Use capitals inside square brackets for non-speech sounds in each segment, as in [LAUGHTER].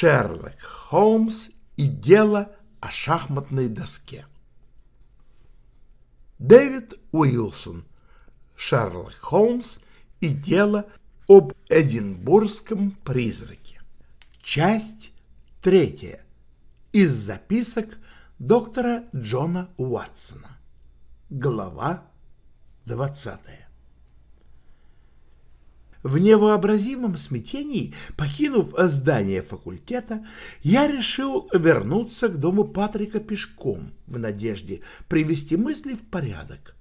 Шерлок Холмс и дело о шахматной доске. Дэвид Уилсон, Шерлок Холмс и дело об Эдинбургском призраке. Часть третья. Из записок доктора Джона Уатсона. Глава двадцатая. В невообразимом смятении, покинув здание факультета, я решил вернуться к дому Патрика пешком в надежде привести мысли в порядок.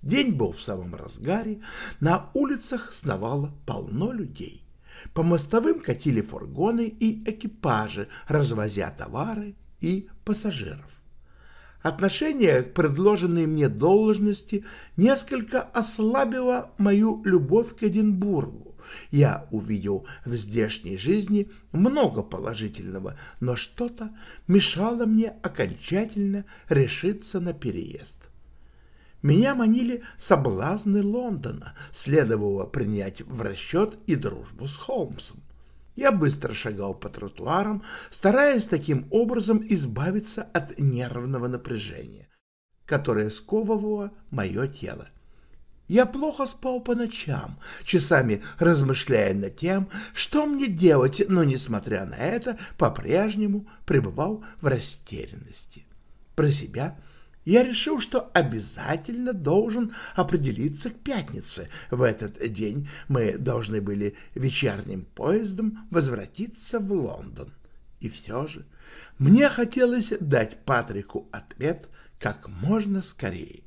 День был в самом разгаре, на улицах сновало полно людей. По мостовым катили фургоны и экипажи, развозя товары и пассажиров. Отношение к предложенной мне должности несколько ослабило мою любовь к Эдинбургу. Я увидел в здешней жизни много положительного, но что-то мешало мне окончательно решиться на переезд. Меня манили соблазны Лондона, следовало принять в расчет и дружбу с Холмсом. Я быстро шагал по тротуарам, стараясь таким образом избавиться от нервного напряжения, которое сковывало мое тело. Я плохо спал по ночам, часами размышляя над тем, что мне делать, но, несмотря на это, по-прежнему пребывал в растерянности. Про себя я решил, что обязательно должен определиться к пятнице. В этот день мы должны были вечерним поездом возвратиться в Лондон. И все же мне хотелось дать Патрику ответ как можно скорее.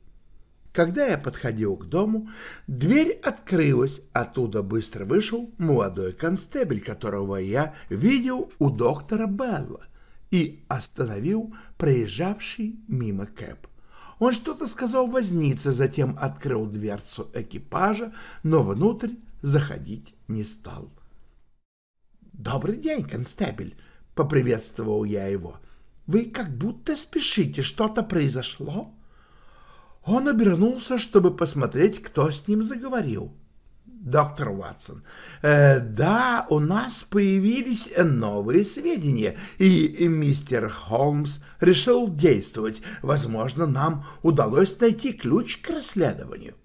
Когда я подходил к дому, дверь открылась, оттуда быстро вышел молодой констебель, которого я видел у доктора Белла и остановил проезжавший мимо Кэп. Он что-то сказал вознице, затем открыл дверцу экипажа, но внутрь заходить не стал. «Добрый день, констебель!» — поприветствовал я его. «Вы как будто спешите, что-то произошло?» Он обернулся, чтобы посмотреть, кто с ним заговорил доктор Ватсон. Э, да, у нас появились новые сведения, и мистер Холмс решил действовать. Возможно, нам удалось найти ключ к расследованию.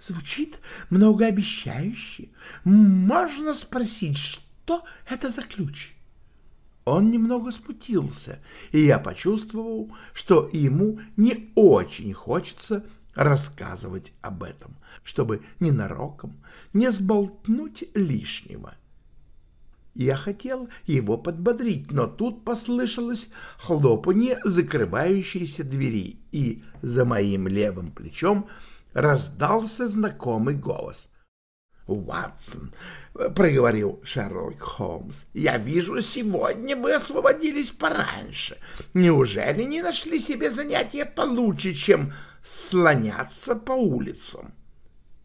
Звучит многообещающе. Можно спросить, что это за ключ? Он немного спутился, и я почувствовал, что ему не очень хочется рассказывать об этом, чтобы ненароком не сболтнуть лишнего. Я хотел его подбодрить, но тут послышалось хлопанье закрывающейся двери, и за моим левым плечом раздался знакомый голос. «Ватсон», — проговорил Шерлок Холмс, — «я вижу, сегодня вы освободились пораньше. Неужели не нашли себе занятия получше, чем слоняться по улицам.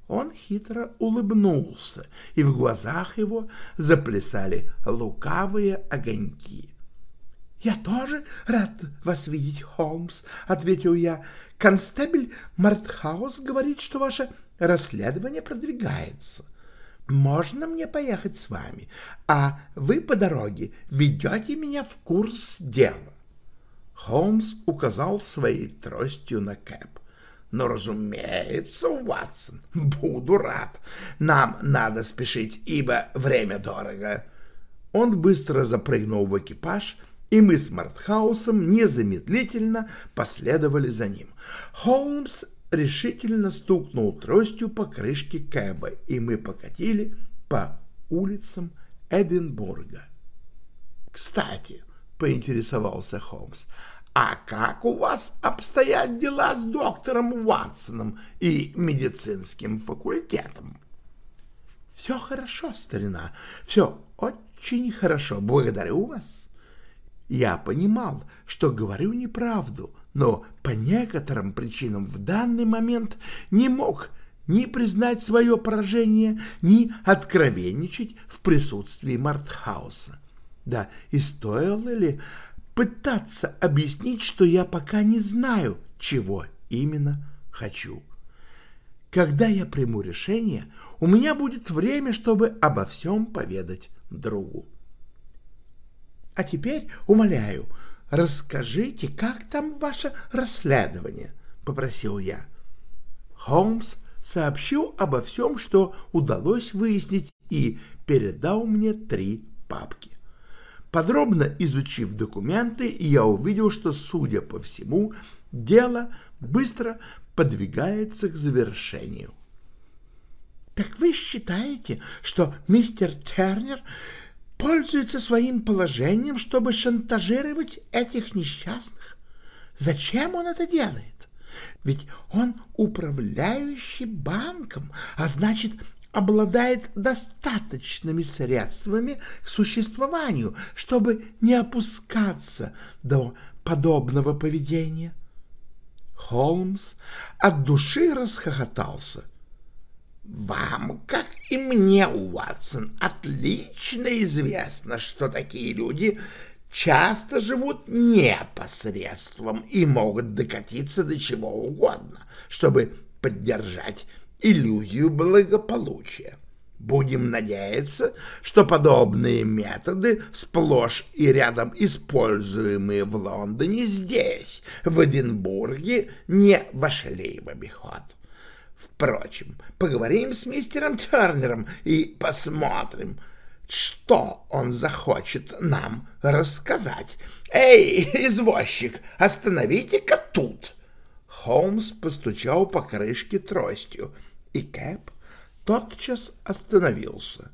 Он хитро улыбнулся, и в глазах его заплясали лукавые огоньки. — Я тоже рад вас видеть, Холмс, — ответил я. — Констебель Мартхаус говорит, что ваше расследование продвигается. Можно мне поехать с вами, а вы по дороге ведете меня в курс дела. Холмс указал своей тростью на Кэп. Но, разумеется, Уатсон, буду рад. Нам надо спешить, ибо время дорого. Он быстро запрыгнул в экипаж, и мы с Мартхаусом незамедлительно последовали за ним. Холмс решительно стукнул тростью по крышке Кэба, и мы покатили по улицам Эдинбурга. «Кстати», — поинтересовался Холмс, — А как у вас обстоят дела с доктором Уатсоном и медицинским факультетом? Все хорошо, старина, все очень хорошо, благодарю вас. Я понимал, что говорю неправду, но по некоторым причинам в данный момент не мог ни признать свое поражение, ни откровенничать в присутствии Мартхауса. Да, и стоило ли пытаться объяснить, что я пока не знаю, чего именно хочу. Когда я приму решение, у меня будет время, чтобы обо всем поведать другу. А теперь, умоляю, расскажите, как там ваше расследование, — попросил я. Холмс сообщил обо всем, что удалось выяснить, и передал мне три папки. Подробно изучив документы, я увидел, что, судя по всему, дело быстро подвигается к завершению. «Так вы считаете, что мистер Тернер пользуется своим положением, чтобы шантажировать этих несчастных? Зачем он это делает? Ведь он управляющий банком, а значит, обладает достаточными средствами к существованию, чтобы не опускаться до подобного поведения. Холмс от души расхохотался. «Вам, как и мне, Уатсон, отлично известно, что такие люди часто живут непосредством и могут докатиться до чего угодно, чтобы поддержать иллюзию благополучия. Будем надеяться, что подобные методы, сплошь и рядом используемые в Лондоне, здесь, в Эдинбурге, не вошли в обиход. Впрочем, поговорим с мистером Тернером и посмотрим, что он захочет нам рассказать. «Эй, извозчик, остановите-ка тут!» Холмс постучал по крышке тростью — и Кэп тотчас остановился.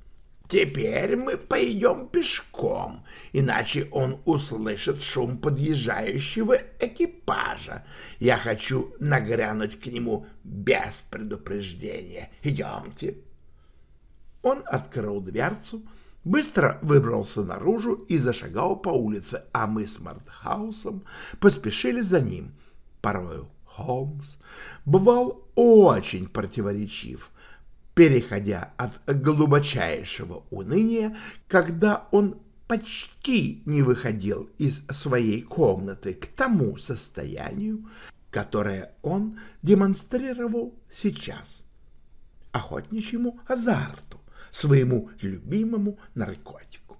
«Теперь мы пойдем пешком, иначе он услышит шум подъезжающего экипажа. Я хочу нагрянуть к нему без предупреждения. Идемте». Он открыл дверцу, быстро выбрался наружу и зашагал по улице, а мы с Мартхаусом поспешили за ним. Порою Холмс бывал очень противоречив, переходя от глубочайшего уныния, когда он почти не выходил из своей комнаты к тому состоянию, которое он демонстрировал сейчас, охотничьему азарту, своему любимому наркотику.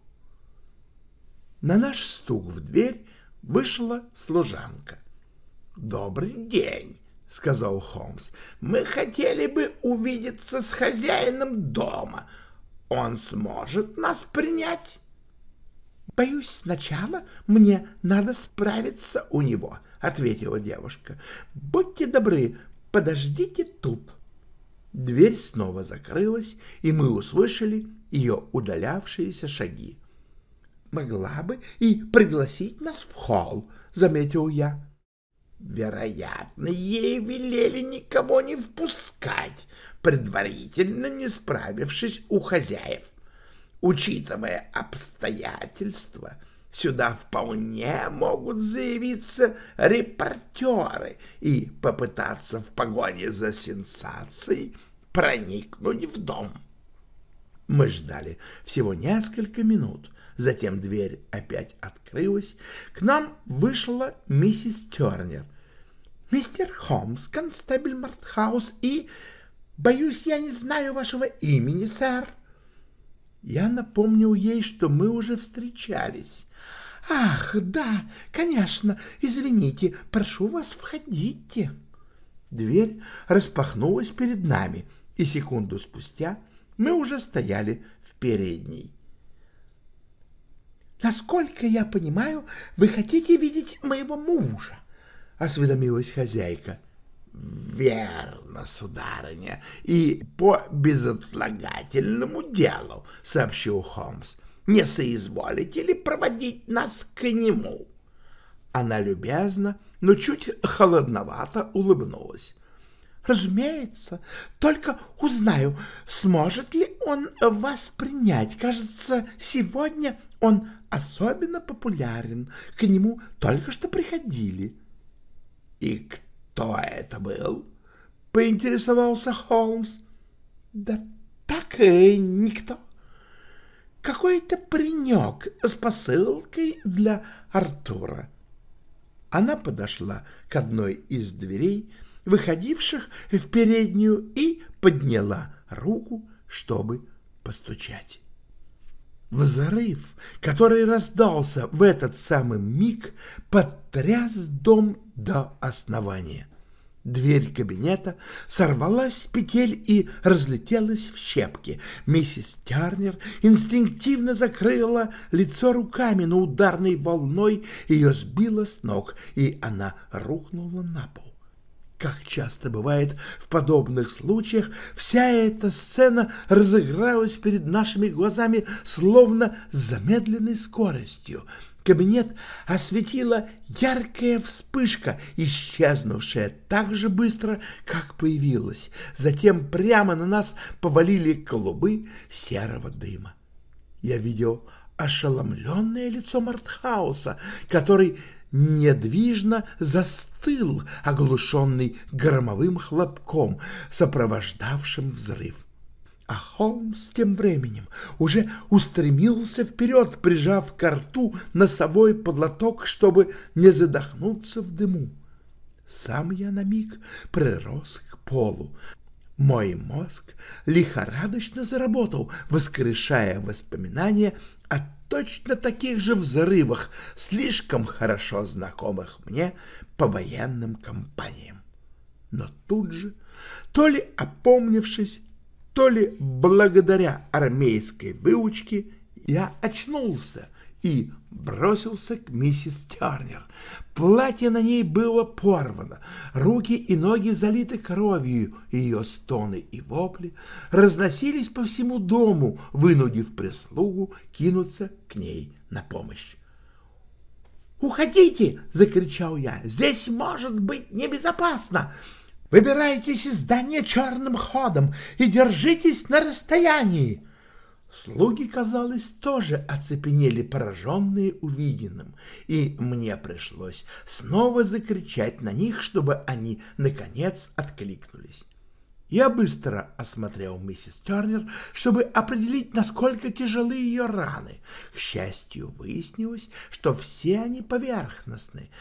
На наш стук в дверь вышла служанка. «Добрый день», — сказал Холмс. «Мы хотели бы увидеться с хозяином дома. Он сможет нас принять?» «Боюсь, сначала мне надо справиться у него», — ответила девушка. «Будьте добры, подождите тут». Дверь снова закрылась, и мы услышали ее удалявшиеся шаги. «Могла бы и пригласить нас в холл», — заметил я. Вероятно, ей велели никого не впускать, предварительно не справившись у хозяев. Учитывая обстоятельства, сюда вполне могут заявиться репортеры и попытаться в погоне за сенсацией проникнуть в дом. Мы ждали всего несколько минут, затем дверь опять открылась. К нам вышла миссис Тернер. «Мистер Холмс, констебль Мартхаус и... Боюсь, я не знаю вашего имени, сэр». Я напомнил ей, что мы уже встречались. «Ах, да, конечно, извините, прошу вас, входите». Дверь распахнулась перед нами, и секунду спустя мы уже стояли в передней. Насколько я понимаю, вы хотите видеть моего мужа? — осведомилась хозяйка. — Верно, сударыня, и по безотлагательному делу, — сообщил Холмс. — Не соизволите ли проводить нас к нему? Она любезно, но чуть холодновато улыбнулась. Разумеется, только узнаю, сможет ли он вас принять. Кажется, сегодня он особенно популярен. К нему только что приходили. — И кто это был? — поинтересовался Холмс. — Да так и никто. Какой-то паренек с посылкой для Артура. Она подошла к одной из дверей, выходивших в переднюю, и подняла руку, чтобы постучать. Взрыв, который раздался в этот самый миг, потряс дом до основания. Дверь кабинета сорвалась с петель и разлетелась в щепки. Миссис Тернер инстинктивно закрыла лицо руками, но ударной волной ее сбило с ног, и она рухнула на пол. Как часто бывает в подобных случаях, вся эта сцена разыгралась перед нашими глазами словно с замедленной скоростью — Кабинет осветила яркая вспышка, исчезнувшая так же быстро, как появилась. Затем прямо на нас повалили клубы серого дыма. Я видел ошеломленное лицо Мартхауса, который недвижно застыл, оглушенный громовым хлопком, сопровождавшим взрыв. А Холмс тем временем уже устремился вперед, прижав к рту носовой подлоток, чтобы не задохнуться в дыму. Сам я на миг прирос к полу. Мой мозг лихорадочно заработал, воскрешая воспоминания о точно таких же взрывах, слишком хорошо знакомых мне по военным компаниям. Но тут же, то ли опомнившись, то ли благодаря армейской выучке я очнулся и бросился к миссис Тернер. Платье на ней было порвано, руки и ноги залиты кровью, ее стоны и вопли разносились по всему дому, вынудив прислугу кинуться к ней на помощь. «Уходите!» — закричал я. «Здесь может быть небезопасно!» Выбирайтесь из здания черным ходом и держитесь на расстоянии. Слуги, казалось, тоже оцепенели, пораженные увиденным, и мне пришлось снова закричать на них, чтобы они, наконец, откликнулись. Я быстро осмотрел миссис Тернер, чтобы определить, насколько тяжелы ее раны. К счастью, выяснилось, что все они поверхностны.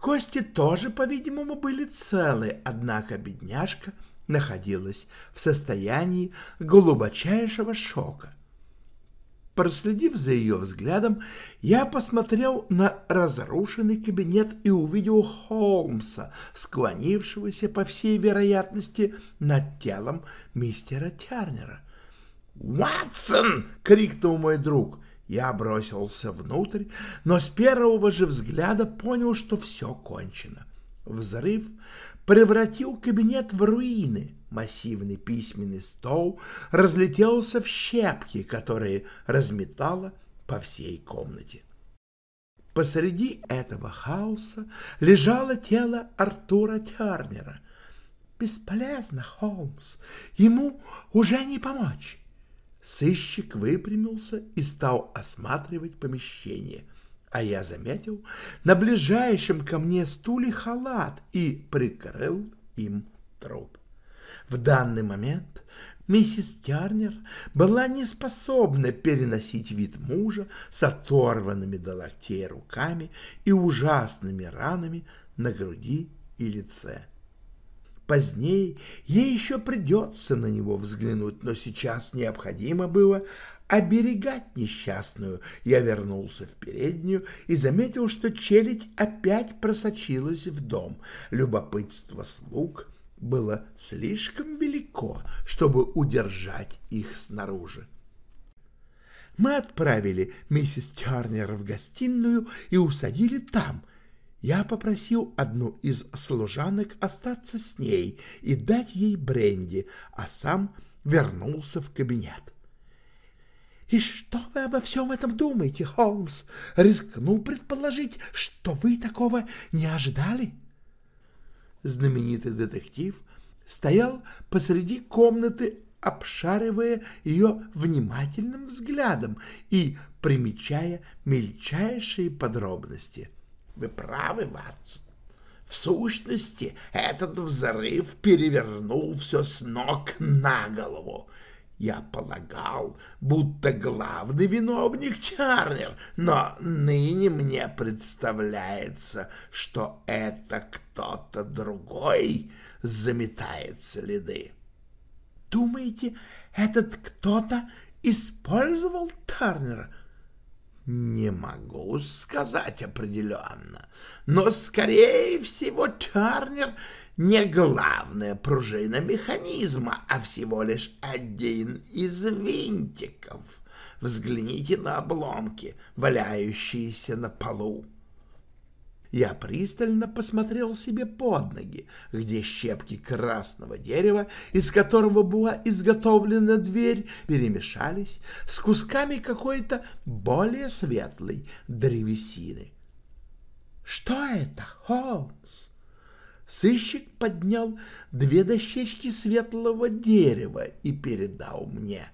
Кости тоже, по-видимому, были целы, однако бедняжка находилась в состоянии глубочайшего шока. Проследив за ее взглядом, я посмотрел на разрушенный кабинет и увидел Холмса, склонившегося, по всей вероятности, над телом мистера Тернера. «Ватсон!» — крикнул мой друг. Я бросился внутрь, но с первого же взгляда понял, что все кончено. Взрыв превратил кабинет в руины. Массивный письменный стол разлетелся в щепки, которые разметало по всей комнате. Посреди этого хаоса лежало тело Артура Тернера. «Бесполезно, Холмс, ему уже не помочь». Сыщик выпрямился и стал осматривать помещение, а я заметил на ближайшем ко мне стуле халат и прикрыл им труп. В данный момент миссис Тернер была не способна переносить вид мужа с оторванными до локтей руками и ужасными ранами на груди и лице. Позднее ей еще придется на него взглянуть, но сейчас необходимо было оберегать несчастную. Я вернулся в переднюю и заметил, что челядь опять просочилась в дом. Любопытство слуг было слишком велико, чтобы удержать их снаружи. Мы отправили миссис Тернер в гостиную и усадили там, я попросил одну из служанок остаться с ней и дать ей бренди, а сам вернулся в кабинет. «И что вы обо всем этом думаете, Холмс? Рискну предположить, что вы такого не ожидали?» Знаменитый детектив стоял посреди комнаты, обшаривая ее внимательным взглядом и примечая мельчайшие подробности. «Вы правы, Ватсон. В сущности, этот взрыв перевернул все с ног на голову. Я полагал, будто главный виновник Чарнер, но ныне мне представляется, что это кто-то другой заметает следы. Думаете, этот кто-то использовал Тарнера? Не могу сказать определенно, но, скорее всего, Тарнер не главная пружина механизма, а всего лишь один из винтиков. Взгляните на обломки, валяющиеся на полу. Я пристально посмотрел себе под ноги, где щепки красного дерева, из которого была изготовлена дверь, перемешались с кусками какой-то более светлой древесины. «Что это, Холмс?» Сыщик поднял две дощечки светлого дерева и передал мне.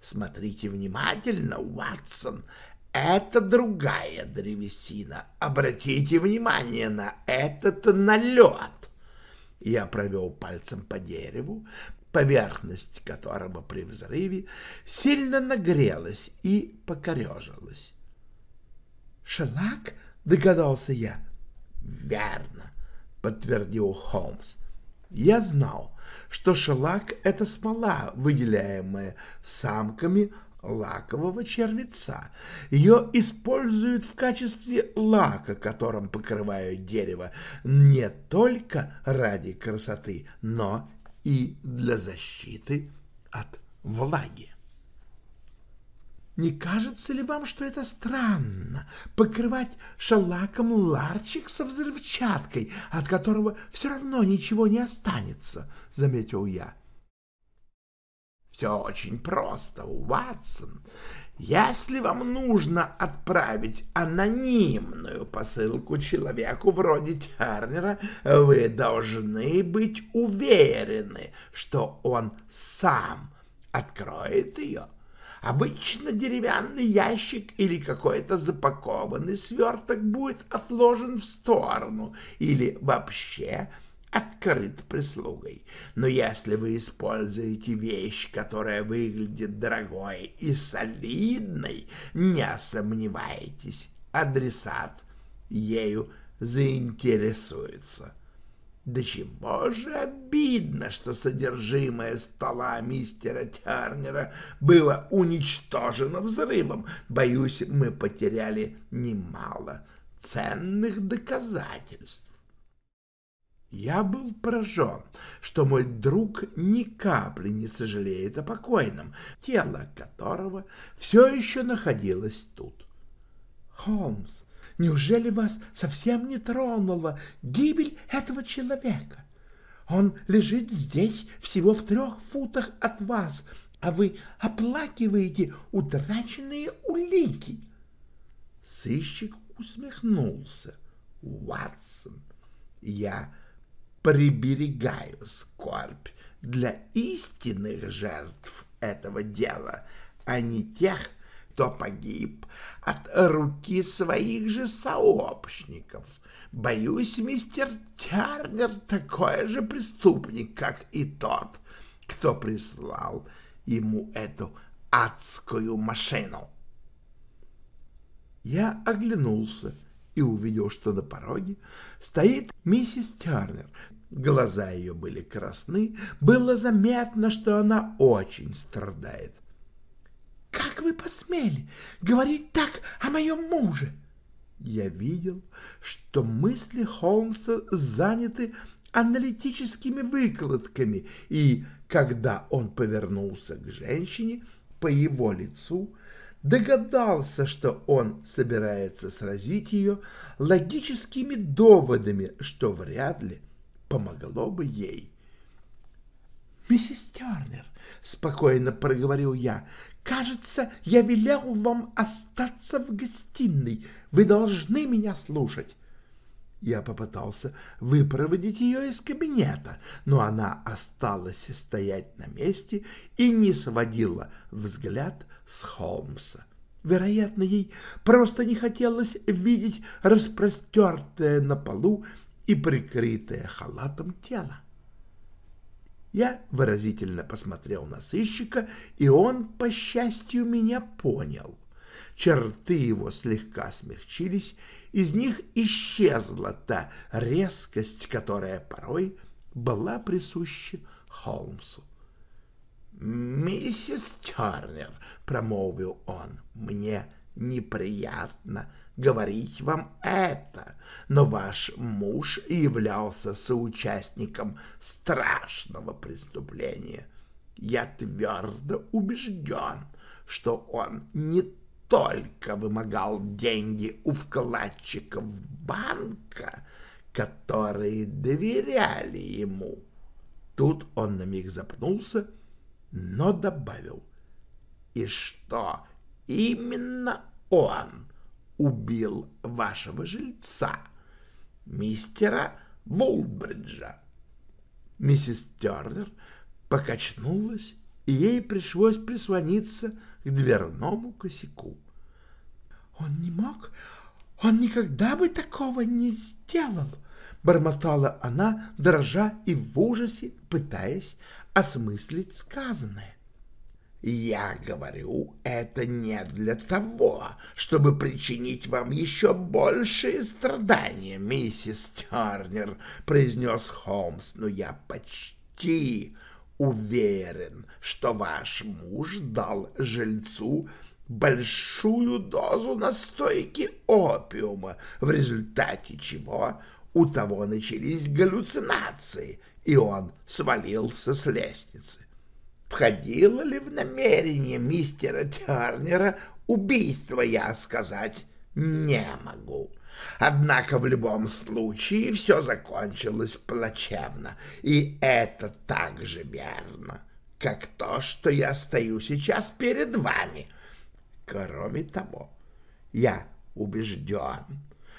«Смотрите внимательно, Уатсон, это другая древесина. Обратите внимание на этот налет». Я провел пальцем по дереву, поверхность которого при взрыве сильно нагрелась и покорежилась. «Шелак?» — догадался я. «Верно. — подтвердил Холмс. «Я знал, что шелак — это смола, выделяемая самками лакового червеца. Ее используют в качестве лака, которым покрывают дерево, не только ради красоты, но и для защиты от влаги. Не кажется ли вам, что это странно — покрывать шалаком ларчик со взрывчаткой, от которого все равно ничего не останется? — заметил я. — Все очень просто, Уатсон. Если вам нужно отправить анонимную посылку человеку вроде Тернера, вы должны быть уверены, что он сам откроет ее. — Обычно деревянный ящик или какой-то запакованный сверток будет отложен в сторону или вообще открыт прислугой. Но если вы используете вещь, которая выглядит дорогой и солидной, не сомневайтесь, адресат ею заинтересуется. Да чего же обидно, что содержимое стола мистера Тернера было уничтожено взрывом. Боюсь, мы потеряли немало ценных доказательств. Я был поражен, что мой друг ни капли не сожалеет о покойном, тело которого все еще находилось тут. Холмс Неужели вас совсем не тронула гибель этого человека? Он лежит здесь, всего в трех футах от вас, а вы оплакиваете утраченные улики. Сыщик усмехнулся. Уатсон, я приберегаю скорбь для истинных жертв этого дела, а не тех, кто погиб от руки своих же сообщников. Боюсь, мистер Тернер такой же преступник, как и тот, кто прислал ему эту адскую машину. Я оглянулся и увидел, что на пороге стоит миссис Тернер. Глаза ее были красны, было заметно, что она очень страдает. — как вы посмели говорить так о моем муже? Я видел, что мысли Холмса заняты аналитическими выкладками, и когда он повернулся к женщине, по его лицу догадался, что он собирается сразить ее логическими доводами, что вряд ли помогло бы ей. «Миссис Тернер», — спокойно проговорил я, — «кажется, я велел вам остаться в гостиной. Вы должны меня слушать». Я попытался выпроводить ее из кабинета, но она осталась стоять на месте и не сводила взгляд с Холмса. Вероятно, ей просто не хотелось видеть распростертое на полу и прикрытое халатом тело. Я выразительно посмотрел на сыщика, и он, по счастью, меня понял. Черты его слегка смягчились, из них исчезла та резкость, которая порой была присуща Холмсу. «Миссис Тернер», — промолвил он, — «мне неприятно говорить вам это, но ваш муж являлся соучастником страшного преступления. Я твердо убежден, что он не только вымогал деньги у вкладчиков банка, которые доверяли ему. Тут он на миг запнулся, но добавил, и что именно он убил вашего жильца, мистера Волбриджа. Миссис Тернер покачнулась, и ей пришлось прислониться к дверному косяку. «Он не мог, он никогда бы такого не сделал!» — бормотала она, дрожа и в ужасе, пытаясь осмыслить сказанное. Я говорю это не для того, чтобы причинить вам еще большие страдания, миссис Тернер, произнес Холмс, но я почти уверен, что ваш муж дал жильцу большую дозу настойки опиума, в результате чего у того начались галлюцинации, и он свалился с лестницы. Входило ли в намерение мистера Тернера убийство, я сказать не могу. Однако в любом случае все закончилось плачевно, и это так же верно, как то, что я стою сейчас перед вами. Кроме того, я убежден,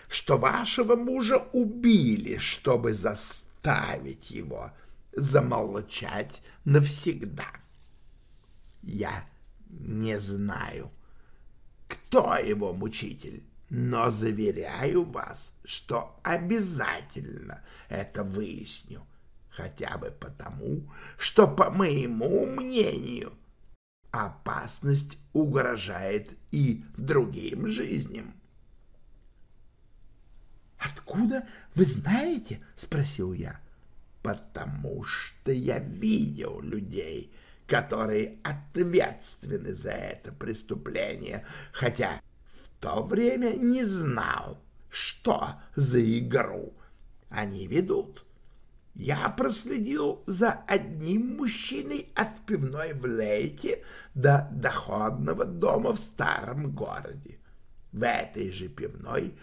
что вашего мужа убили, чтобы заставить его замолчать навсегда. Я не знаю, кто его мучитель, но заверяю вас, что обязательно это выясню, хотя бы потому, что, по моему мнению, опасность угрожает и другим жизням. «Откуда вы знаете?» — спросил я. «Потому что я видел людей, которые ответственны за это преступление, хотя в то время не знал, что за игру они ведут. Я проследил за одним мужчиной от пивной в Лейте до доходного дома в старом городе. В этой же пивной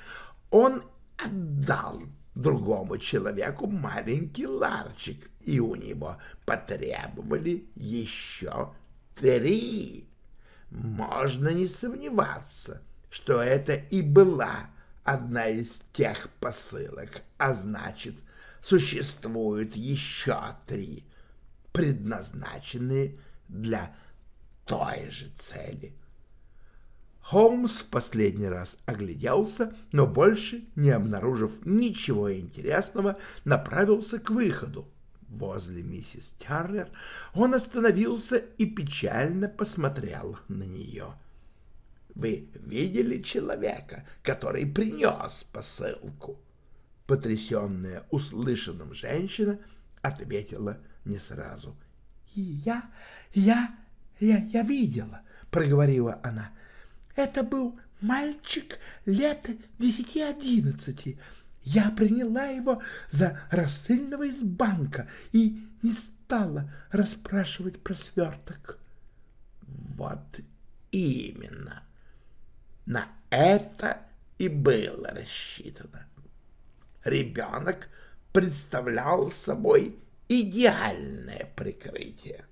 он отдал другому человеку маленький ларчик, и у него потребовали еще три. Можно не сомневаться, что это и была одна из тех посылок, а значит, существуют еще три, предназначенные для той же цели — Холмс в последний раз огляделся, но больше, не обнаружив ничего интересного, направился к выходу. Возле миссис Тернер он остановился и печально посмотрел на нее. «Вы видели человека, который принес посылку?» Потрясенная услышанным женщина ответила не сразу. «Я, я, я, я видела», — проговорила она. Это был мальчик лет десяти-одиннадцати. Я приняла его за рассыльного из банка и не стала расспрашивать про сверток. Вот именно. На это и было рассчитано. Ребенок представлял собой идеальное прикрытие.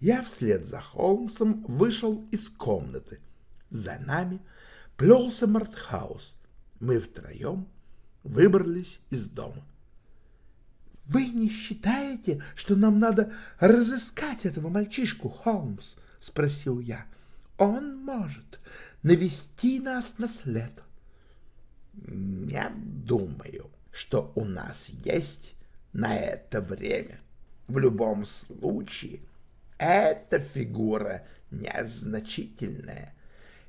Я вслед за Холмсом вышел из комнаты. За нами плелся Мартхаус. Мы втроем выбрались из дома. — Вы не считаете, что нам надо разыскать этого мальчишку, Холмс? — спросил я. — Он может навести нас на след. — Не думаю, что у нас есть на это время. В любом случае, эта фигура незначительная.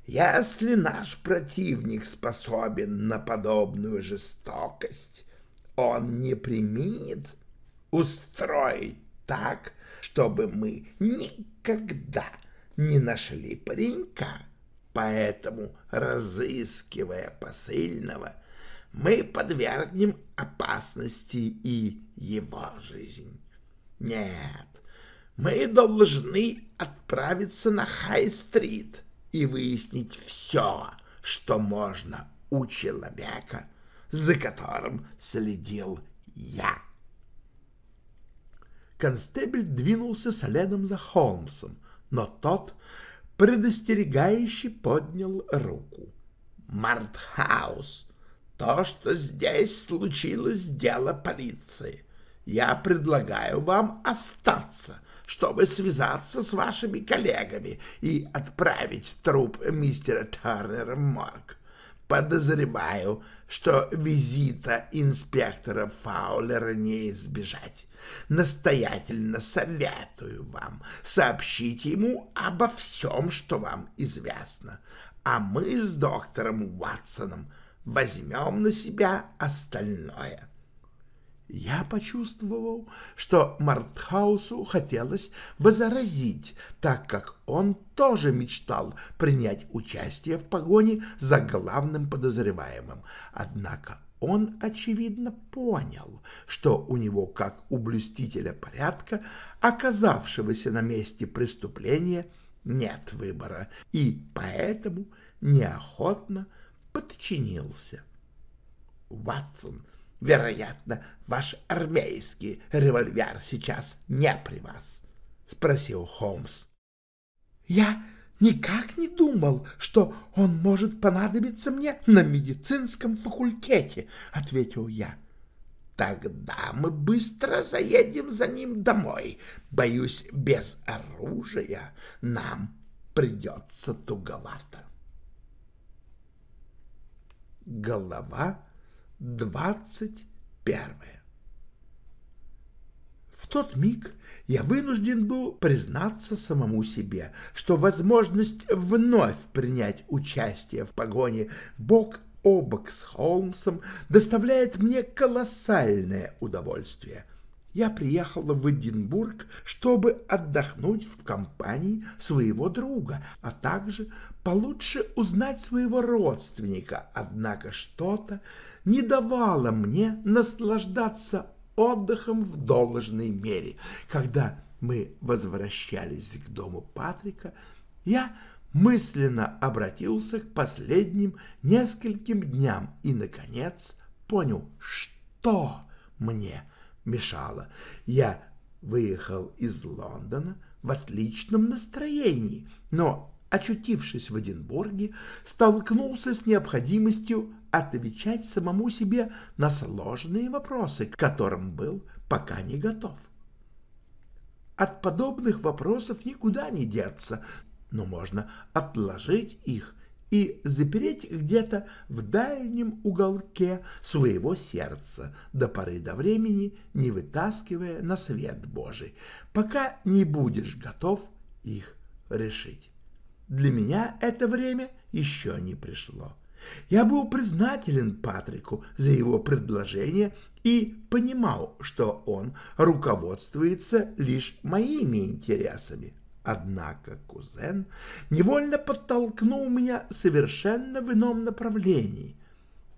Если наш противник способен на подобную жестокость, он не примет устроить так, чтобы мы никогда не нашли паренька. Поэтому, разыскивая посыльного, мы подвергнем опасности и его жизнь. Нет, мы должны отправиться на Хай-стрит и выяснить все, что можно у человека, за которым следил я. Констебль двинулся следом за Холмсом, но тот предостерегающе поднял руку. «Мартхаус, то, что здесь случилось, дело полиции. Я предлагаю вам остаться, чтобы связаться с вашими коллегами и отправить труп мистера Тарнера морг. Подозреваю, что визита инспектора Фаулера не избежать. Настоятельно советую вам сообщить ему обо всем, что вам известно, а мы с доктором Уатсоном возьмем на себя остальное. Я почувствовал, что Мартхаусу хотелось возразить, так как он тоже мечтал принять участие в погоне за главным подозреваемым. Однако он, очевидно, понял, что у него, как у блюстителя порядка, оказавшегося на месте преступления, нет выбора, и поэтому неохотно подчинился. Ватсон — Вероятно, ваш армейский револьвер сейчас не при вас, — спросил Холмс. — Я никак не думал, что он может понадобиться мне на медицинском факультете, — ответил я. — Тогда мы быстро заедем за ним домой. Боюсь, без оружия нам придется туговато. Голова двадцать первое. В тот миг я вынужден был признаться самому себе, что возможность вновь принять участие в погоне бок о бок с Холмсом доставляет мне колоссальное удовольствие — я приехал в Эдинбург, чтобы отдохнуть в компании своего друга, а также получше узнать своего родственника, однако что-то не давало мне наслаждаться отдыхом в должной мере. Когда мы возвращались к дому Патрика, я мысленно обратился к последним нескольким дням и, наконец, понял, что мне мешало. Я выехал из Лондона в отличном настроении, но, очутившись в Эдинбурге, столкнулся с необходимостью отвечать самому себе на сложные вопросы, к которым был пока не готов. От подобных вопросов никуда не деться, но можно отложить их и запереть где-то в дальнем уголке своего сердца до поры до времени, не вытаскивая на свет Божий, пока не будешь готов их решить. Для меня это время еще не пришло. Я был признателен Патрику за его предложение и понимал, что он руководствуется лишь моими интересами. Однако кузен невольно подтолкнул меня совершенно в ином направлении.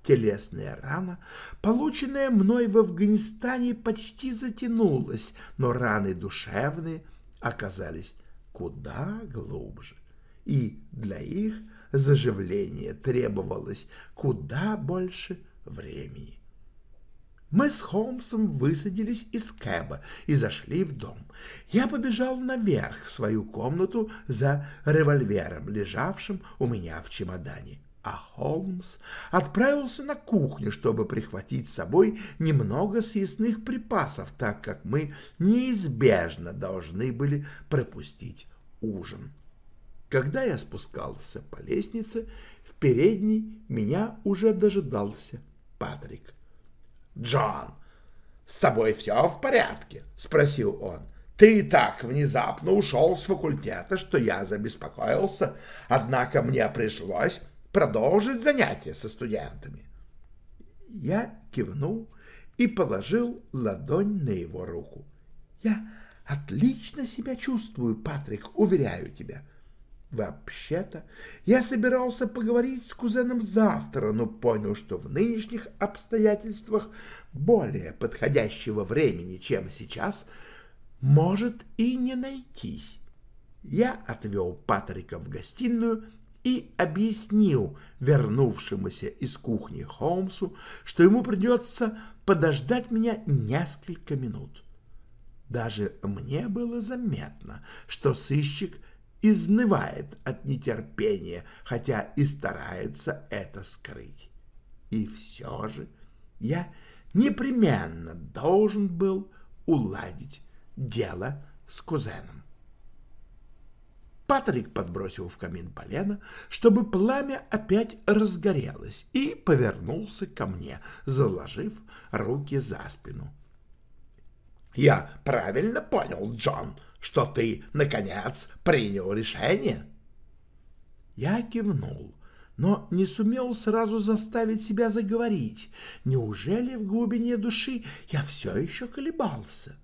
Телесная рана, полученная мной в Афганистане, почти затянулась, но раны душевные оказались куда глубже, и для их заживления требовалось куда больше времени. Мы с Холмсом высадились из кэба и зашли в дом. Я побежал наверх в свою комнату за револьвером, лежавшим у меня в чемодане. А Холмс отправился на кухню, чтобы прихватить с собой немного съестных припасов, так как мы неизбежно должны были пропустить ужин. Когда я спускался по лестнице, в передней меня уже дожидался Патрик. «Джон, с тобой все в порядке?» — спросил он. «Ты так внезапно ушел с факультета, что я забеспокоился, однако мне пришлось продолжить занятия со студентами». Я кивнул и положил ладонь на его руку. «Я отлично себя чувствую, Патрик, уверяю тебя. Вообще-то я собирался поговорить с кузеном завтра, но понял, что в нынешних обстоятельствах более подходящего времени, чем сейчас, может и не найтись. Я отвел Патрика в гостиную и объяснил вернувшемуся из кухни Холмсу, что ему придется подождать меня несколько минут. Даже мне было заметно, что сыщик — изнывает от нетерпения, хотя и старается это скрыть. И все же я непременно должен был уладить дело с кузеном. Патрик подбросил в камин полено, чтобы пламя опять разгорелось, и повернулся ко мне, заложив руки за спину. — Я правильно понял, Джон, что ты, наконец, принял решение? Я кивнул, но не сумел сразу заставить себя заговорить. Неужели в глубине души я все еще колебался?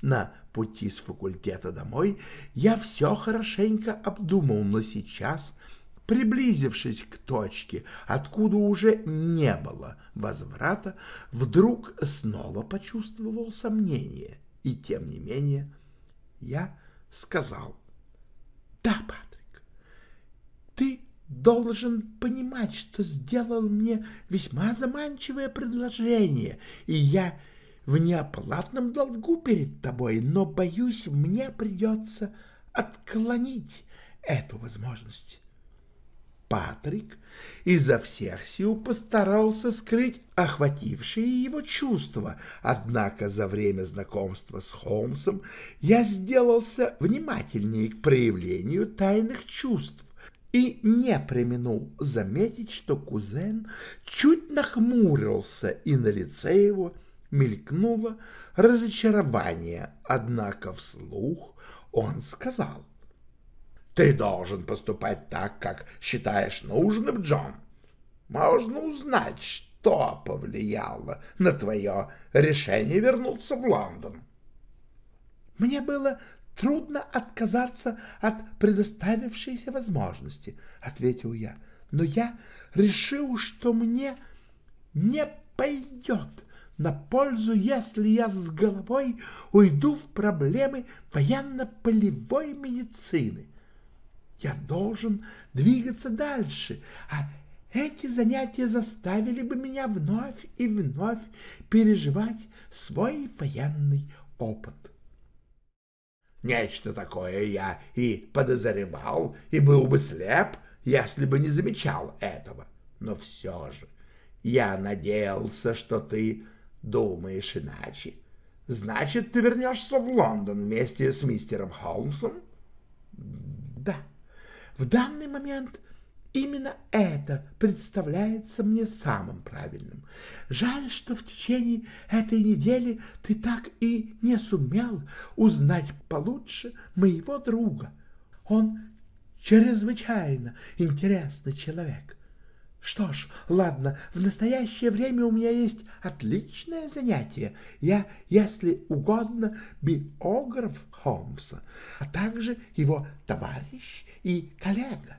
На пути с факультета домой я все хорошенько обдумал, но сейчас, приблизившись к точке, откуда уже не было возврата, вдруг снова почувствовал сомнение и, тем не менее, я сказал, «Да, Патрик, ты должен понимать, что сделал мне весьма заманчивое предложение, и я в неоплатном долгу перед тобой, но, боюсь, мне придется отклонить эту возможность. Патрик изо всех сил постарался скрыть охватившие его чувства, однако за время знакомства с Холмсом я сделался внимательнее к проявлению тайных чувств и не применул заметить, что кузен чуть нахмурился, и на лице его мелькнуло разочарование, однако вслух он сказал — ты должен поступать так, как считаешь нужным, Джон. Можно узнать, что повлияло на твое решение вернуться в Лондон. Мне было трудно отказаться от предоставившейся возможности, — ответил я, — но я решил, что мне не пойдет на пользу, если я с головой уйду в проблемы военно-полевой медицины. Я должен двигаться дальше, а эти занятия заставили бы меня вновь и вновь переживать свой военный опыт. Нечто такое я и подозревал, и был бы слеп, если бы не замечал этого. Но все же я надеялся, что ты думаешь иначе. Значит, ты вернешься в Лондон вместе с мистером Холмсом? Да. В данный момент именно это представляется мне самым правильным. Жаль, что в течение этой недели ты так и не сумел узнать получше моего друга. Он чрезвычайно интересный человек. Что ж, ладно, в настоящее время у меня есть отличное занятие. Я, если угодно, биограф Холмса, а также его товарищ и коллега.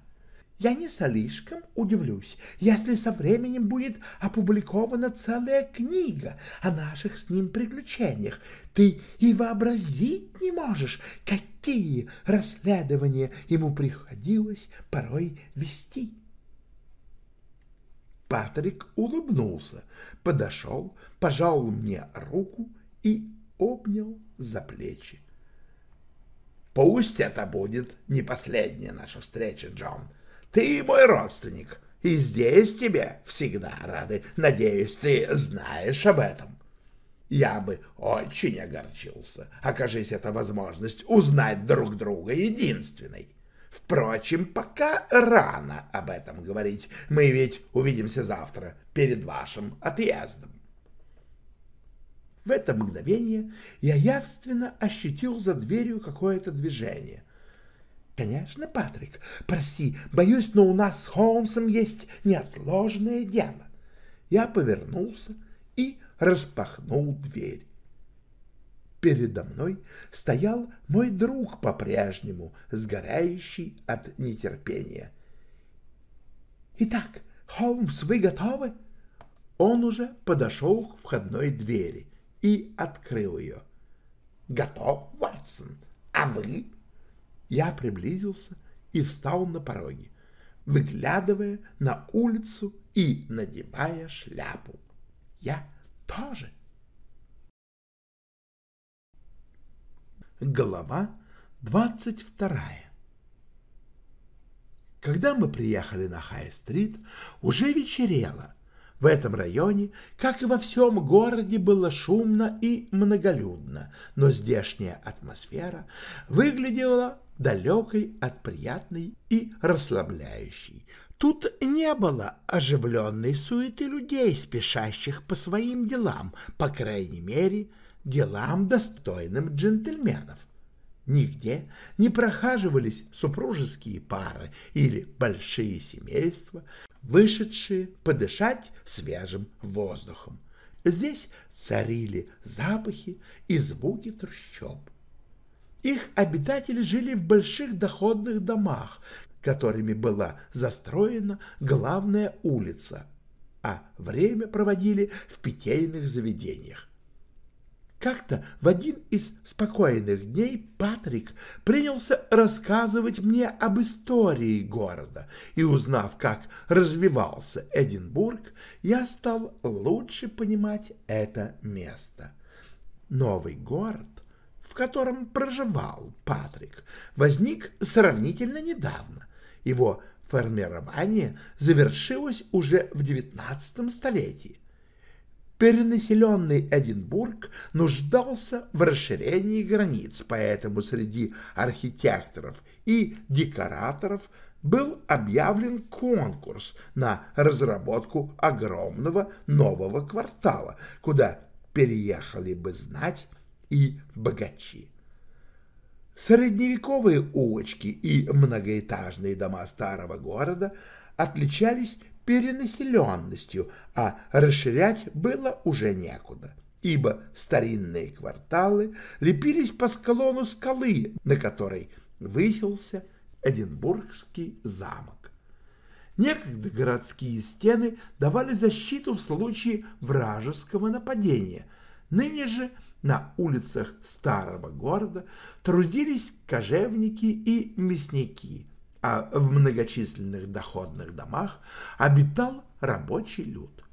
Я не слишком удивлюсь, если со временем будет опубликована целая книга о наших с ним приключениях. Ты и вообразить не можешь, какие расследования ему приходилось порой вести. Патрик улыбнулся, подошел, пожал мне руку и обнял за плечи. «Пусть это будет не последняя наша встреча, Джон. Ты мой родственник, и здесь тебе всегда рады. Надеюсь, ты знаешь об этом». Я бы очень огорчился, окажись это возможность узнать друг друга единственной. Впрочем, пока рано об этом говорить. Мы ведь увидимся завтра перед вашим отъездом. В это мгновение я явственно ощутил за дверью какое-то движение. «Конечно, Патрик, прости, боюсь, но у нас с Холмсом есть неотложное дело». Я повернулся и распахнул дверь. Передо мной стоял мой друг по-прежнему, сгорающий от нетерпения. «Итак, Холмс, вы готовы?» Он уже подошел к входной двери и открыл ее. «Готов, Ватсон. А вы?» Я приблизился и встал на пороге, выглядывая на улицу и надевая шляпу. Я тоже. Глава двадцать вторая Когда мы приехали на Хай-стрит, уже вечерело. В этом районе, как и во всем городе, было шумно и многолюдно, но здешняя атмосфера выглядела далекой от приятной и расслабляющей. Тут не было оживленной суеты людей, спешащих по своим делам, по крайней мере, делам, достойным джентльменов. Нигде не прохаживались супружеские пары или большие семейства, вышедшие подышать свежим воздухом. Здесь царили запахи и звуки трущоб. Их обитатели жили в больших доходных домах, которыми была застроена главная улица, а время проводили в питейных заведениях. Как-то в один из спокойных дней Патрик принялся рассказывать мне об истории города, и узнав, как развивался Эдинбург, я стал лучше понимать это место. Новый город, в котором проживал Патрик, возник сравнительно недавно. Его формирование завершилось уже в XIX столетии Перенаселенный Эдинбург нуждался в расширении границ, поэтому среди архитекторов и декораторов был объявлен конкурс на разработку огромного нового квартала, куда переехали бы знать и богачи. Средневековые улочки и многоэтажные дома старого города отличались перенаселенностью, а расширять было уже некуда, ибо старинные кварталы лепились по склону скалы, на которой высился Эдинбургский замок. Некогда городские стены давали защиту в случае вражеского нападения, ныне же на улицах старого города трудились кожевники и мясники – а в многочисленных доходных домах обитал рабочий люд.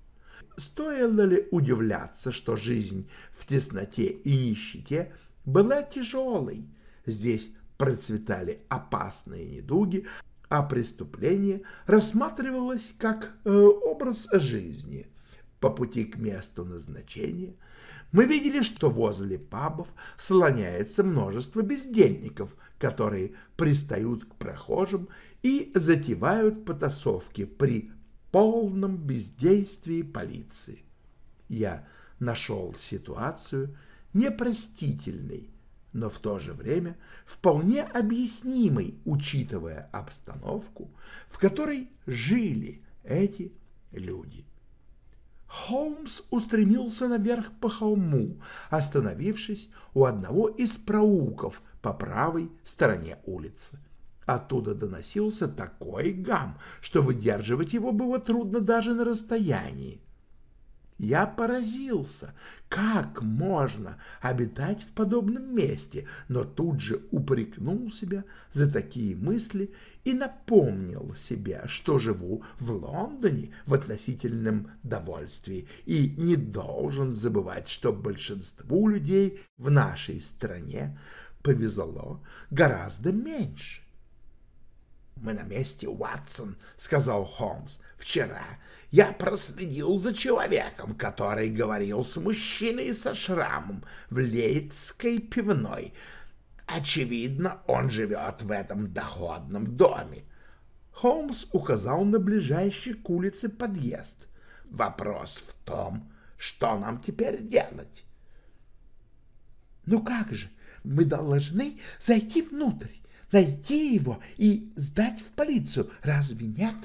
Стоило ли удивляться, что жизнь в тесноте и нищете была тяжелой? Здесь процветали опасные недуги, а преступление рассматривалось как э, образ жизни. По пути к месту назначения мы видели, что возле пабов слоняется множество бездельников, которые пристают к прохожим и затевают потасовки при полном бездействии полиции. Я нашел ситуацию непростительной, но в то же время вполне объяснимой, учитывая обстановку, в которой жили эти люди. Холмс устремился наверх по холму, остановившись у одного из проулков по правой стороне улицы. Оттуда доносился такой гам, что выдерживать его было трудно даже на расстоянии. Я поразился, как можно обитать в подобном месте, но тут же упрекнул себя за такие мысли и напомнил себе, что живу в Лондоне в относительном довольстве и не должен забывать, что большинству людей в нашей стране повезло гораздо меньше. «Мы на месте, Уатсон», — сказал Холмс. «Вчера я проследил за человеком, который говорил с мужчиной со шрамом в Лейтской пивной. Очевидно, он живет в этом доходном доме». Холмс указал на ближайший к улице подъезд. «Вопрос в том, что нам теперь делать?» «Ну как же, мы должны зайти внутрь найти его и сдать в полицию. Разве нет?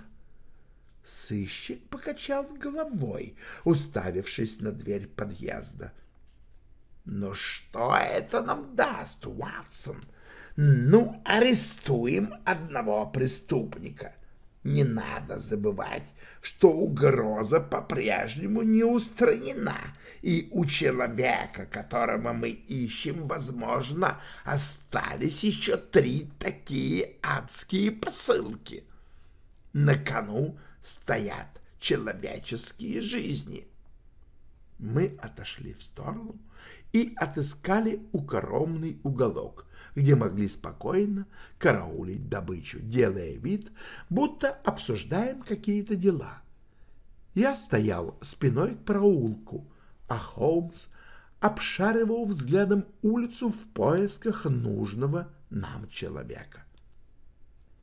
Сыщик покачал головой, уставившись на дверь подъезда. «Ну что это нам даст, Уатсон? Ну, арестуем одного преступника. Не надо забывать, что угроза по-прежнему не устранена, и у человека, которого мы ищем, возможно, остались еще три такие адские посылки. На кону стоят человеческие жизни. Мы отошли в сторону и отыскали укромный уголок, где могли спокойно караулить добычу, делая вид, будто обсуждаем какие-то дела. Я стоял спиной к проулку, а Холмс обшаривал взглядом улицу в поисках нужного нам человека.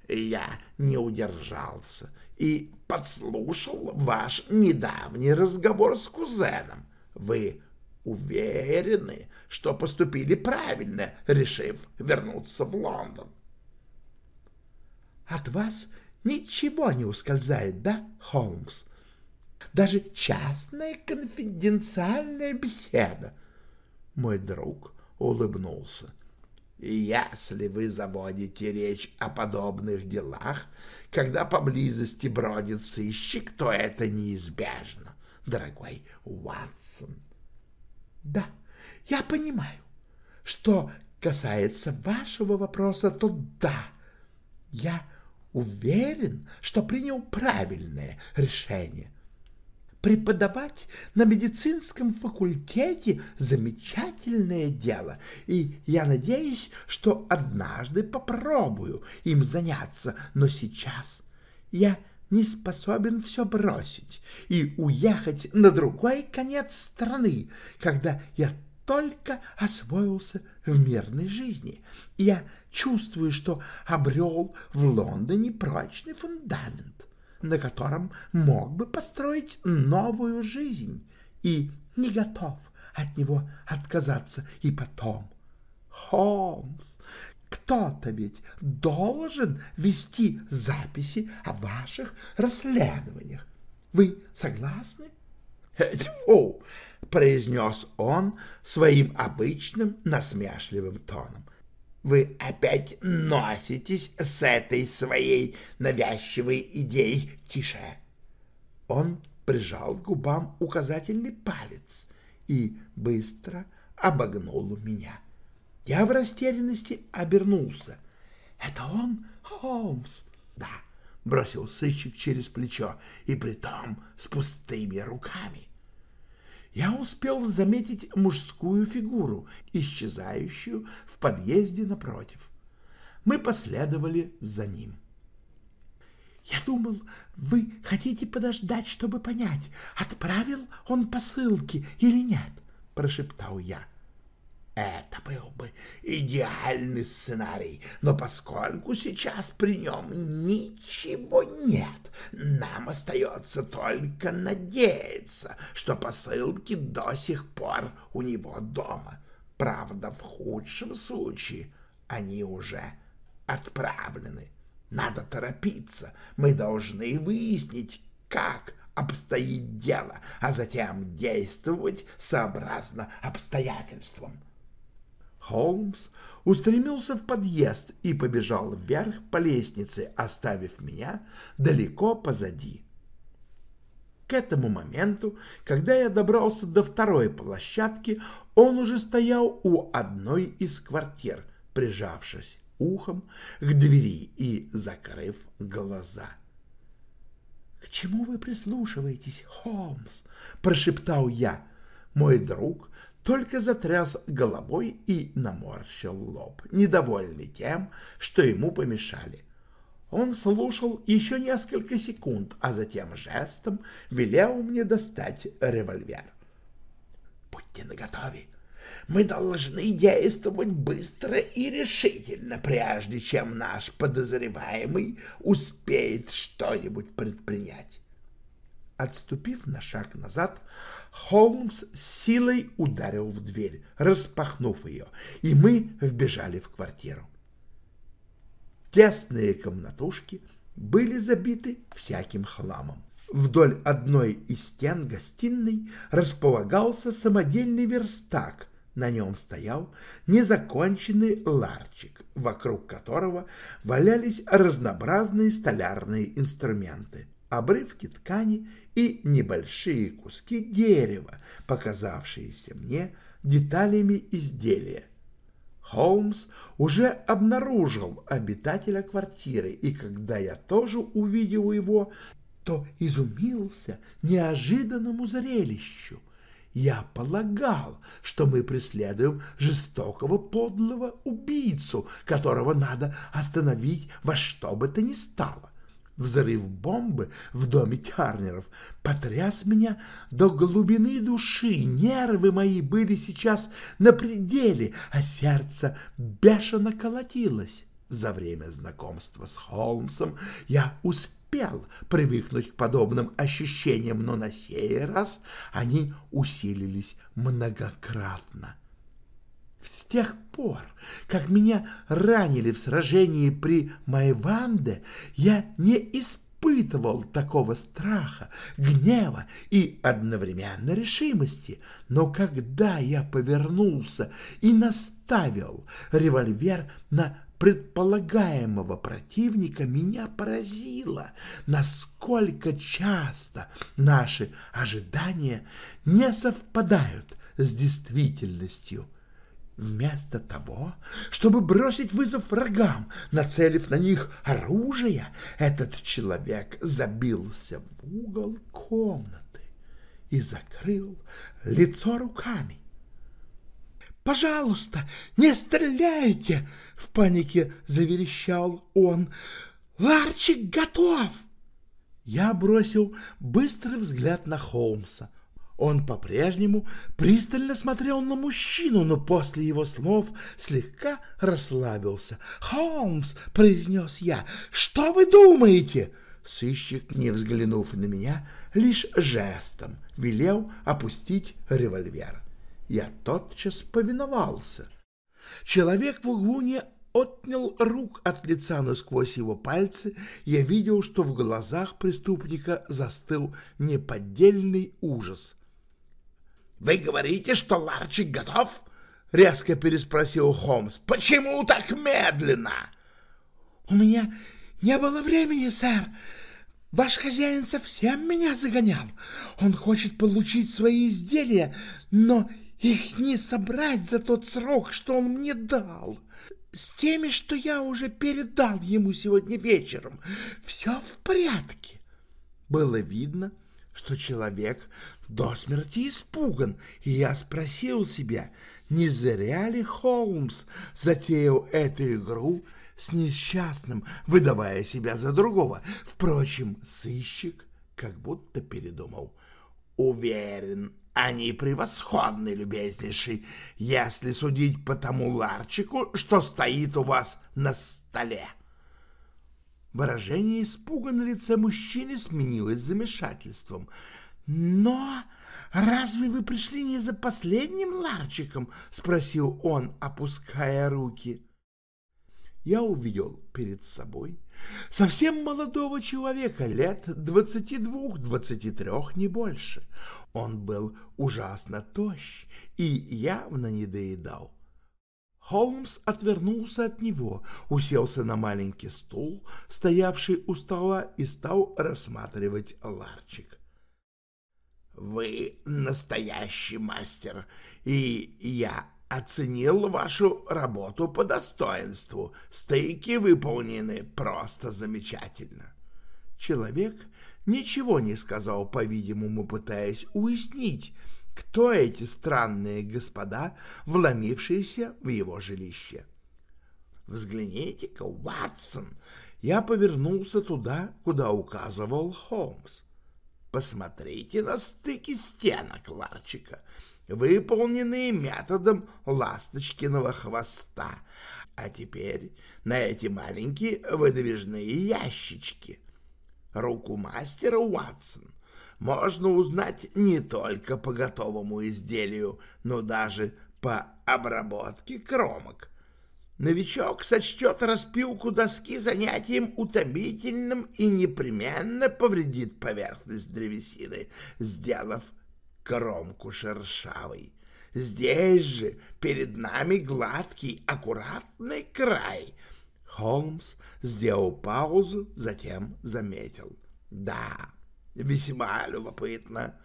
Я не удержался и подслушал ваш недавний разговор с кузеном. Вы уверены, что поступили правильно, решив вернуться в Лондон. От вас ничего не ускользает, да, Холмс? Даже частная конфиденциальная беседа. Мой друг улыбнулся. Если вы заводите речь о подобных делах, когда поблизости бродит сыщик, то это неизбежно, дорогой Уатсон. Да, я понимаю. Что касается вашего вопроса, то да, я уверен, что принял правильное решение. Преподавать на медицинском факультете — замечательное дело, и я надеюсь, что однажды попробую им заняться, но сейчас я не способен все бросить и уехать на другой конец страны, когда я только освоился в мирной жизни. Я чувствую, что обрел в Лондоне прочный фундамент, на котором мог бы построить новую жизнь, и не готов от него отказаться. И потом, Холмс, кто-то ведь должен вести записи о ваших расследованиях. Вы согласны? «Тьфу!» — произнес он своим обычным насмешливым тоном. «Вы опять носитесь с этой своей навязчивой идеей тише!» Он прижал к губам указательный палец и быстро обогнул меня. Я в растерянности обернулся. «Это он, Холмс?» «Да», — бросил сыщик через плечо, и притом с пустыми руками. Я успел заметить мужскую фигуру, исчезающую в подъезде напротив. Мы последовали за ним. «Я думал, вы хотите подождать, чтобы понять, отправил он посылки или нет», — прошептал я. Это был бы идеальный сценарий, но поскольку сейчас при нем ничего нет, нам остается только надеяться, что посылки до сих пор у него дома. Правда, в худшем случае они уже отправлены. Надо торопиться, мы должны выяснить, как обстоит дело, а затем действовать сообразно обстоятельствам. Холмс устремился в подъезд и побежал вверх по лестнице, оставив меня далеко позади. К этому моменту, когда я добрался до второй площадки, он уже стоял у одной из квартир, прижавшись ухом к двери и закрыв глаза. — К чему вы прислушиваетесь, Холмс? — прошептал я. Мой друг только затряс головой и наморщил лоб, недовольный тем, что ему помешали. Он слушал еще несколько секунд, а затем жестом велел мне достать револьвер. «Будьте наготове. Мы должны действовать быстро и решительно, прежде чем наш подозреваемый успеет что-нибудь предпринять». Отступив на шаг назад, Холмс силой ударил в дверь, распахнув ее, и мы вбежали в квартиру. Тесные комнатушки были забиты всяким хламом. Вдоль одной из стен гостиной располагался самодельный верстак. На нем стоял незаконченный ларчик, вокруг которого валялись разнообразные столярные инструменты, обрывки ткани и небольшие куски дерева, показавшиеся мне деталями изделия. Холмс уже обнаружил обитателя квартиры, и когда я тоже увидел его, то изумился неожиданному зрелищу. Я полагал, что мы преследуем жестокого подлого убийцу, которого надо остановить во что бы то ни стало. Взрыв бомбы в доме Тернеров потряс меня до глубины души. Нервы мои были сейчас на пределе, а сердце бешено колотилось. За время знакомства с Холмсом я успел привыкнуть к подобным ощущениям, но на сей раз они усилились многократно. С тех пор, как меня ранили в сражении при Майванде, я не испытывал такого страха, гнева и одновременно решимости. Но когда я повернулся и наставил револьвер на предполагаемого противника, меня поразило, насколько часто наши ожидания не совпадают с действительностью. Вместо того, чтобы бросить вызов врагам, нацелив на них оружие, этот человек забился в угол комнаты и закрыл лицо руками. «Пожалуйста, не стреляйте!» — в панике заверещал он. «Ларчик готов!» Я бросил быстрый взгляд на Холмса. Он по-прежнему пристально смотрел на мужчину, но после его слов слегка расслабился. «Холмс!» — произнес я. «Что вы думаете?» Сыщик, не взглянув на меня, лишь жестом велел опустить револьвер. Я тотчас повиновался. Человек в углу не отнял рук от лица, но сквозь его пальцы я видел, что в глазах преступника застыл неподдельный ужас. «Вы говорите, что ларчик готов?» — резко переспросил Холмс. «Почему так медленно?» «У меня не было времени, сэр. Ваш хозяин совсем меня загонял. Он хочет получить свои изделия, но их не собрать за тот срок, что он мне дал. С теми, что я уже передал ему сегодня вечером, все в порядке». Было видно, что человек до смерти испуган, и я спросил себя, не зря ли Холмс затеял эту игру с несчастным, выдавая себя за другого. Впрочем, сыщик как будто передумал. Уверен, они превосходны, любезнейший, если судить по тому ларчику, что стоит у вас на столе. Выражение испуга на лице мужчины сменилось замешательством. «Но разве вы пришли не за последним ларчиком?» — спросил он, опуская руки. Я увидел перед собой совсем молодого человека, лет двадцати двух-двадцати трех, не больше. Он был ужасно тощ и явно не доедал. Холмс отвернулся от него, уселся на маленький стул, стоявший у стола, и стал рассматривать ларчик. Вы настоящий мастер, и я оценил вашу работу по достоинству. Стейки выполнены просто замечательно. Человек ничего не сказал, по-видимому, пытаясь уяснить, кто эти странные господа, вломившиеся в его жилище. «Взгляните-ка, Ватсон!» Я повернулся туда, куда указывал Холмс. «Посмотрите на стыки стенок Ларчика, выполненные методом ласточкиного хвоста. А теперь на эти маленькие выдвижные ящички. Руку мастера Уатсон можно узнать не только по готовому изделию, но даже по обработке кромок. Новичок сочтет распилку доски занятием утомительным и непременно повредит поверхность древесины, сделав кромку шершавой. Здесь же перед нами гладкий, аккуратный край. Холмс сделал паузу, затем заметил. Да, весьма любопытно.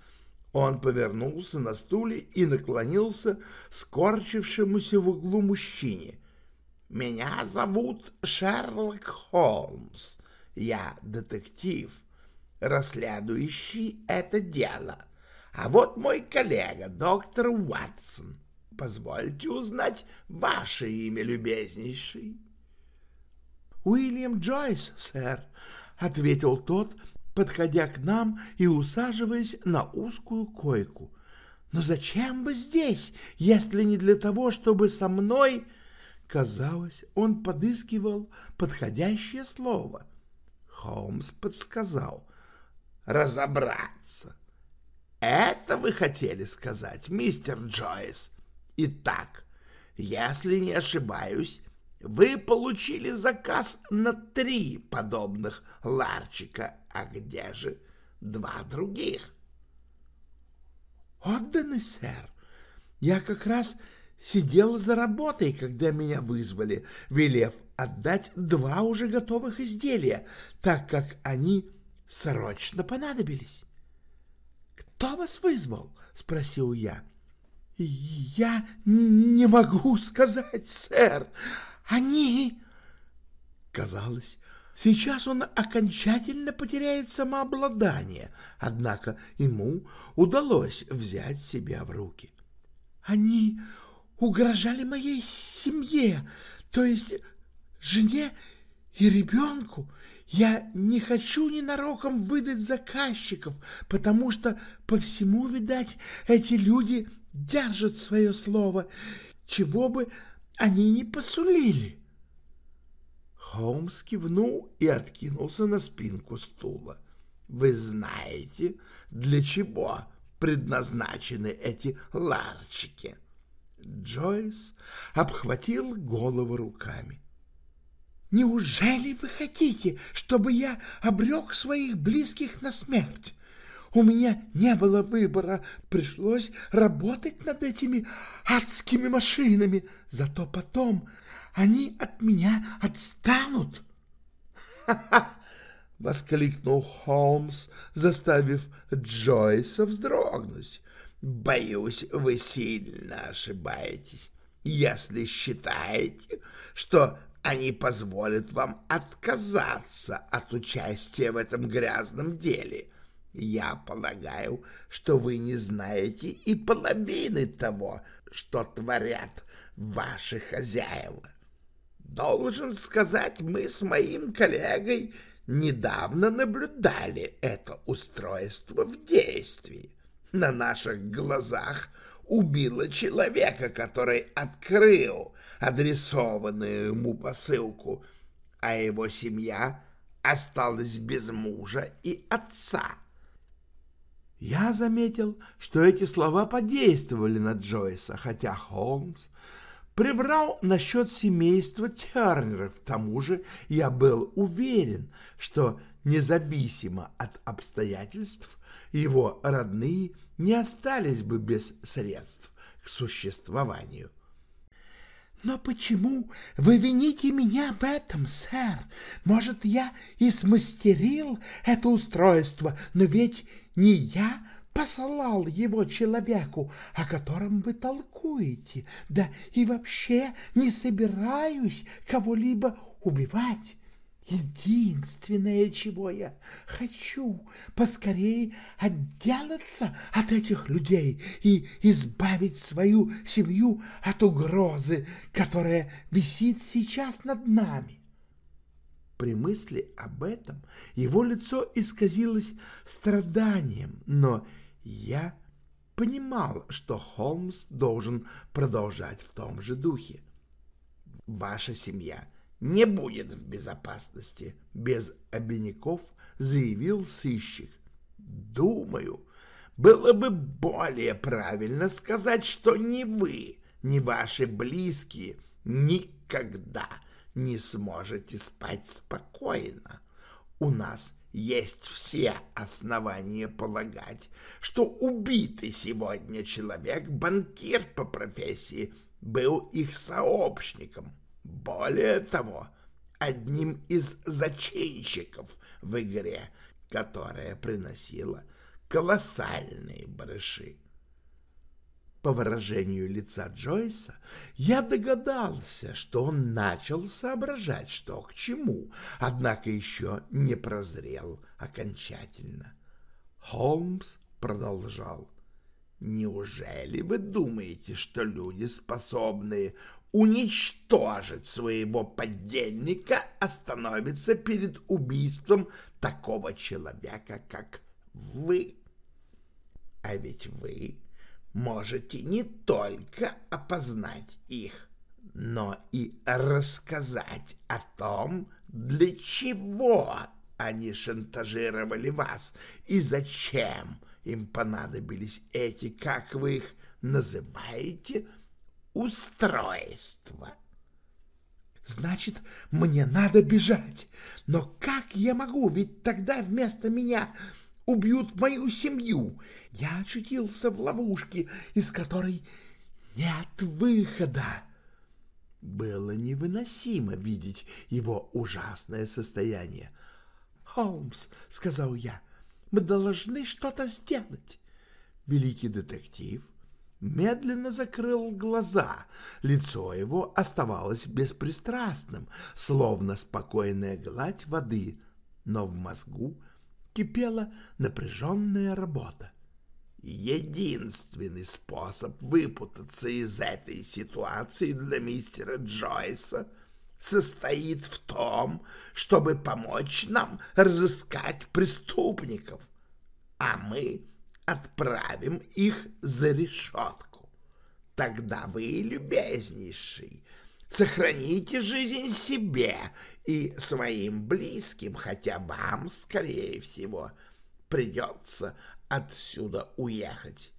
Он повернулся на стуле и наклонился скорчившемуся в углу мужчине. «Меня зовут Шерлок Холмс. Я детектив, расследующий это дело. А вот мой коллега, доктор Уатсон. Позвольте узнать ваше имя, любезнейший. — Уильям Джойс, сэр, — ответил тот, подходя к нам и усаживаясь на узкую койку. — Но зачем вы здесь, если не для того, чтобы со мной... Казалось, он подыскивал подходящее слово. Холмс подсказал. «Разобраться». Это вы хотели сказать, мистер Джойс? Итак, если не ошибаюсь, вы получили заказ на три подобных ларчика, а где же два других? Отданы, сэр. Я как раз сидел за работой, когда меня вызвали, велев отдать два уже готовых изделия, так как они срочно понадобились. «Кто вас вызвал?» — спросил я. «Я не могу сказать, сэр. Они...» Казалось, сейчас он окончательно потеряет самообладание, однако ему удалось взять себя в руки. «Они угрожали моей семье, то есть жене и ребенку. Я не хочу ненароком выдать заказчиков, потому что по всему, видать, эти люди держат свое слово, чего бы они ни посулили. Холмс кивнул и откинулся на спинку стула. Вы знаете, для чего предназначены эти ларчики? Джойс обхватил голову руками. Неужели вы хотите, чтобы я обрек своих близких на смерть? У меня не было выбора, пришлось работать над этими адскими машинами, зато потом они от меня отстанут. «Ха [LAUGHS] — воскликнул Холмс, заставив Джойса вздрогнуть. — Боюсь, вы сильно ошибаетесь, если считаете, что они позволят вам отказаться от участия в этом грязном деле. Я полагаю, что вы не знаете и половины того, что творят ваши хозяева. Должен сказать, мы с моим коллегой недавно наблюдали это устройство в действии. На наших глазах убило человека, который открыл адресованную ему посылку, а его семья осталась без мужа и отца. Я заметил, что эти слова подействовали на Джойса, хотя Холмс приврал насчет семейства Тернеров. К тому же я был уверен, что независимо от обстоятельств его родные не остались бы без средств к существованию. «Но почему вы вините меня в этом, сэр? Может, я и смастерил это устройство, но ведь не я послал его человеку, о котором вы толкуете, да и вообще не собираюсь кого-либо убивать. Единственное, чего я хочу, поскорее отделаться от этих людей и избавить свою семью от угрозы, которая висит сейчас над нами. При мысли об этом его лицо исказилось страданием, но я понимал, что Холмс должен продолжать в том же духе. Ваша семья не будет в безопасности, без обиняков заявил сыщик. Думаю, было бы более правильно сказать, что ни вы, ни ваши близкие никогда не сможете спать спокойно. У нас есть все основания полагать, что убитый сегодня человек, банкир по профессии, был их сообщником. Более того, одним из зачинщиков в игре, которая приносила колоссальные барыши. По выражению лица Джойса я догадался, что он начал соображать, что к чему, однако еще не прозрел окончательно. Холмс продолжал. «Неужели вы думаете, что люди, способные уничтожить своего подельника, остановятся перед убийством такого человека, как вы? А ведь вы можете не только опознать их, но и рассказать о том, для чего они шантажировали вас и зачем им понадобились эти, как вы их называете, устройства. Значит, мне надо бежать. Но как я могу? Ведь тогда вместо меня убьют мою семью. Я очутился в ловушке, из которой нет выхода. Было невыносимо видеть его ужасное состояние. «Холмс», — сказал я, — «мы должны что-то сделать». Великий детектив медленно закрыл глаза. Лицо его оставалось беспристрастным, словно спокойная гладь воды, но в мозгу кипела напряженная работа. Единственный способ выпутаться из этой ситуации для мистера Джойса состоит в том, чтобы помочь нам разыскать преступников, а мы отправим их за решетку. Тогда вы, любезнейший, Сохраните жизнь себе и своим близким, хотя вам, скорее всего, придется отсюда уехать.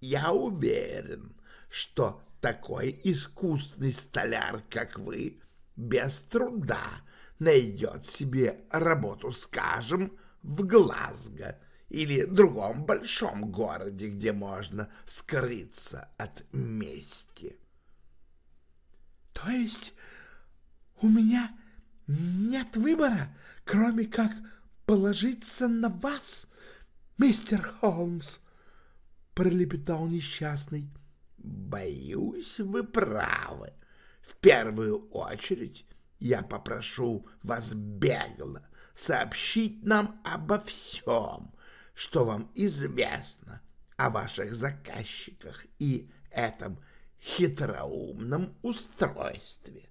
Я уверен, что такой искусный столяр, как вы, без труда найдет себе работу, скажем, в Глазго или другом большом городе, где можно скрыться от мести. То есть у меня нет выбора, кроме как положиться на вас, мистер Холмс, пролепетал несчастный. Боюсь, вы правы. В первую очередь я попрошу вас бегло сообщить нам обо всем, что вам известно о ваших заказчиках и этом хитроумном устройстве.